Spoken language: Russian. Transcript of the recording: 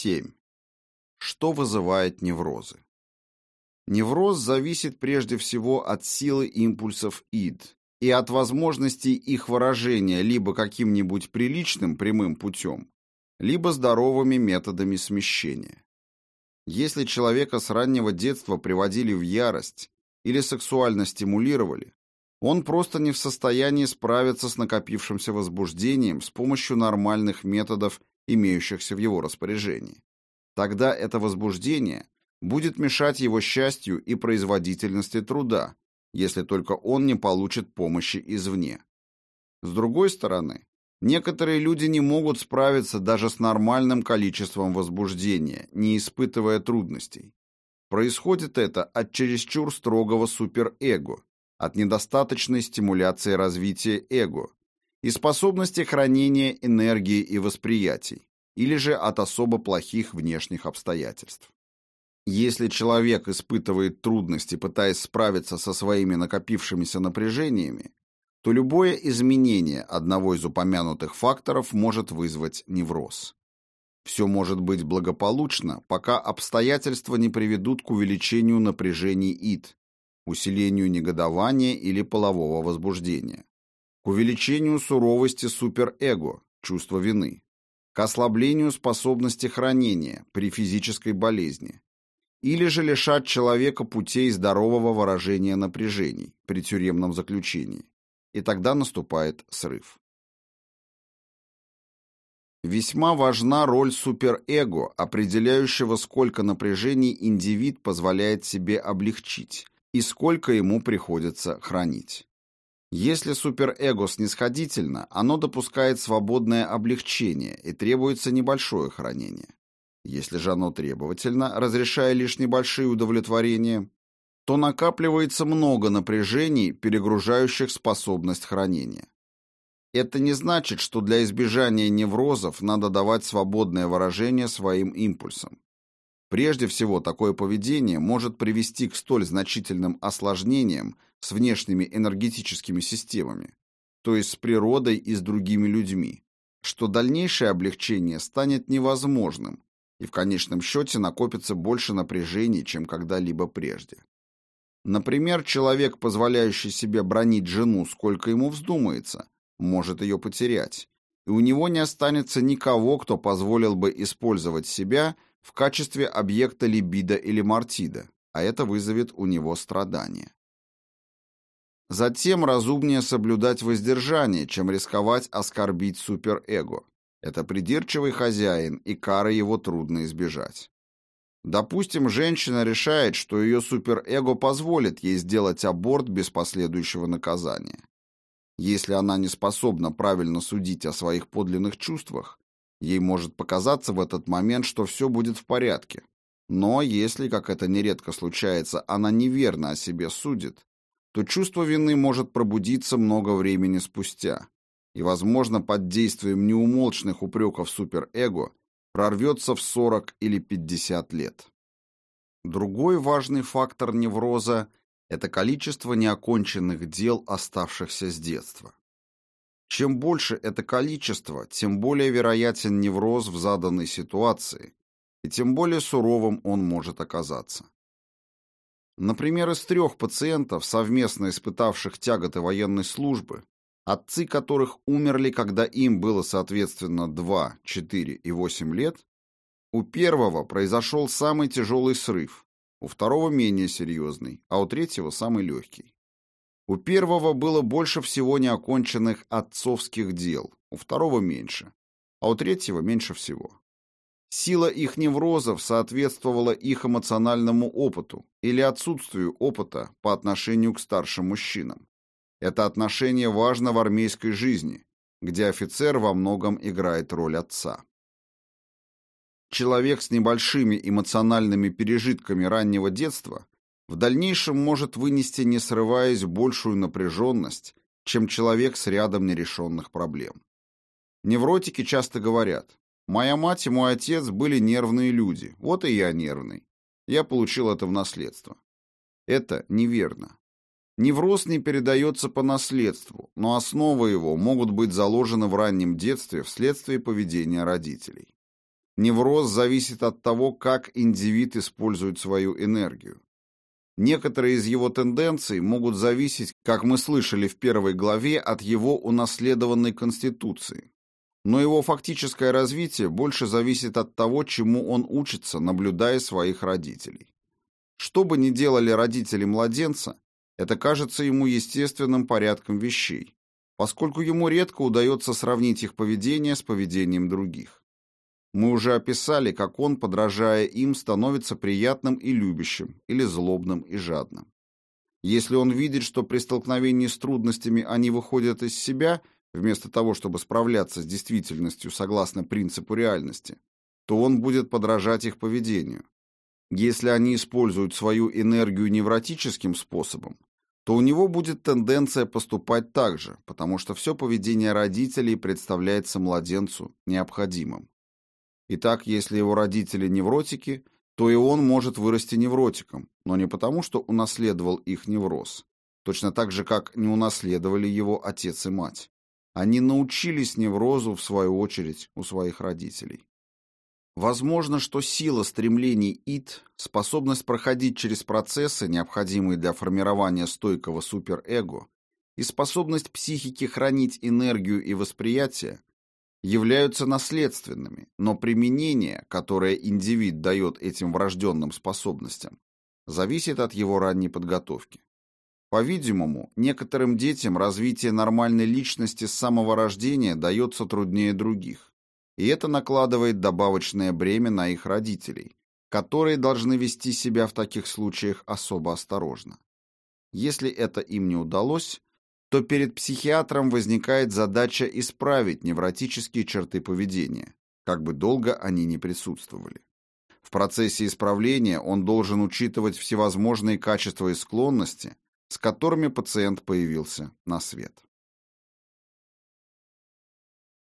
7. Что вызывает неврозы? Невроз зависит прежде всего от силы импульсов ид и от возможности их выражения либо каким-нибудь приличным прямым путем, либо здоровыми методами смещения. Если человека с раннего детства приводили в ярость или сексуально стимулировали, он просто не в состоянии справиться с накопившимся возбуждением с помощью нормальных методов, имеющихся в его распоряжении. Тогда это возбуждение будет мешать его счастью и производительности труда, если только он не получит помощи извне. С другой стороны, некоторые люди не могут справиться даже с нормальным количеством возбуждения, не испытывая трудностей. Происходит это от чересчур строгого суперэго, от недостаточной стимуляции развития эго и способности хранения энергии и восприятий, или же от особо плохих внешних обстоятельств. Если человек испытывает трудности, пытаясь справиться со своими накопившимися напряжениями, то любое изменение одного из упомянутых факторов может вызвать невроз. Все может быть благополучно, пока обстоятельства не приведут к увеличению напряжений ид, усилению негодования или полового возбуждения, к увеличению суровости суперэго, чувства вины, к ослаблению способности хранения при физической болезни, или же лишать человека путей здорового выражения напряжений при тюремном заключении, и тогда наступает срыв. Весьма важна роль суперэго, определяющего, сколько напряжений индивид позволяет себе облегчить, и сколько ему приходится хранить. Если суперэго снисходительно, оно допускает свободное облегчение и требуется небольшое хранение. Если же оно требовательно, разрешая лишь небольшие удовлетворения, то накапливается много напряжений, перегружающих способность хранения. Это не значит, что для избежания неврозов надо давать свободное выражение своим импульсам. Прежде всего, такое поведение может привести к столь значительным осложнениям с внешними энергетическими системами, то есть с природой и с другими людьми, что дальнейшее облегчение станет невозможным, и в конечном счете накопится больше напряжений, чем когда-либо прежде. Например, человек, позволяющий себе бронить жену сколько ему вздумается, может ее потерять, и у него не останется никого, кто позволил бы использовать себя – в качестве объекта либидо или мартида, а это вызовет у него страдания. Затем разумнее соблюдать воздержание, чем рисковать оскорбить суперэго. Это придирчивый хозяин, и кары его трудно избежать. Допустим, женщина решает, что ее суперэго позволит ей сделать аборт без последующего наказания. Если она не способна правильно судить о своих подлинных чувствах, Ей может показаться в этот момент, что все будет в порядке. Но если, как это нередко случается, она неверно о себе судит, то чувство вины может пробудиться много времени спустя. И, возможно, под действием неумолчных упреков суперэго прорвется в 40 или 50 лет. Другой важный фактор невроза – это количество неоконченных дел, оставшихся с детства. Чем больше это количество, тем более вероятен невроз в заданной ситуации, и тем более суровым он может оказаться. Например, из трех пациентов, совместно испытавших тяготы военной службы, отцы которых умерли, когда им было соответственно 2, 4 и 8 лет, у первого произошел самый тяжелый срыв, у второго менее серьезный, а у третьего самый легкий. У первого было больше всего неоконченных отцовских дел, у второго меньше, а у третьего меньше всего. Сила их неврозов соответствовала их эмоциональному опыту или отсутствию опыта по отношению к старшим мужчинам. Это отношение важно в армейской жизни, где офицер во многом играет роль отца. Человек с небольшими эмоциональными пережитками раннего детства в дальнейшем может вынести, не срываясь, большую напряженность, чем человек с рядом нерешенных проблем. Невротики часто говорят, «Моя мать и мой отец были нервные люди, вот и я нервный. Я получил это в наследство». Это неверно. Невроз не передается по наследству, но основы его могут быть заложены в раннем детстве вследствие поведения родителей. Невроз зависит от того, как индивид использует свою энергию. Некоторые из его тенденций могут зависеть, как мы слышали в первой главе, от его унаследованной конституции. Но его фактическое развитие больше зависит от того, чему он учится, наблюдая своих родителей. Что бы ни делали родители младенца, это кажется ему естественным порядком вещей, поскольку ему редко удается сравнить их поведение с поведением других. Мы уже описали, как он, подражая им, становится приятным и любящим, или злобным и жадным. Если он видит, что при столкновении с трудностями они выходят из себя, вместо того, чтобы справляться с действительностью согласно принципу реальности, то он будет подражать их поведению. Если они используют свою энергию невротическим способом, то у него будет тенденция поступать так же, потому что все поведение родителей представляется младенцу необходимым. Итак, если его родители невротики, то и он может вырасти невротиком, но не потому, что унаследовал их невроз, точно так же, как не унаследовали его отец и мать. Они научились неврозу, в свою очередь, у своих родителей. Возможно, что сила стремлений ИТ, способность проходить через процессы, необходимые для формирования стойкого суперэго, и способность психики хранить энергию и восприятие являются наследственными, но применение, которое индивид дает этим врожденным способностям, зависит от его ранней подготовки. По-видимому, некоторым детям развитие нормальной личности с самого рождения дается труднее других, и это накладывает добавочное бремя на их родителей, которые должны вести себя в таких случаях особо осторожно. Если это им не удалось, то перед психиатром возникает задача исправить невротические черты поведения, как бы долго они ни присутствовали. В процессе исправления он должен учитывать всевозможные качества и склонности, с которыми пациент появился на свет.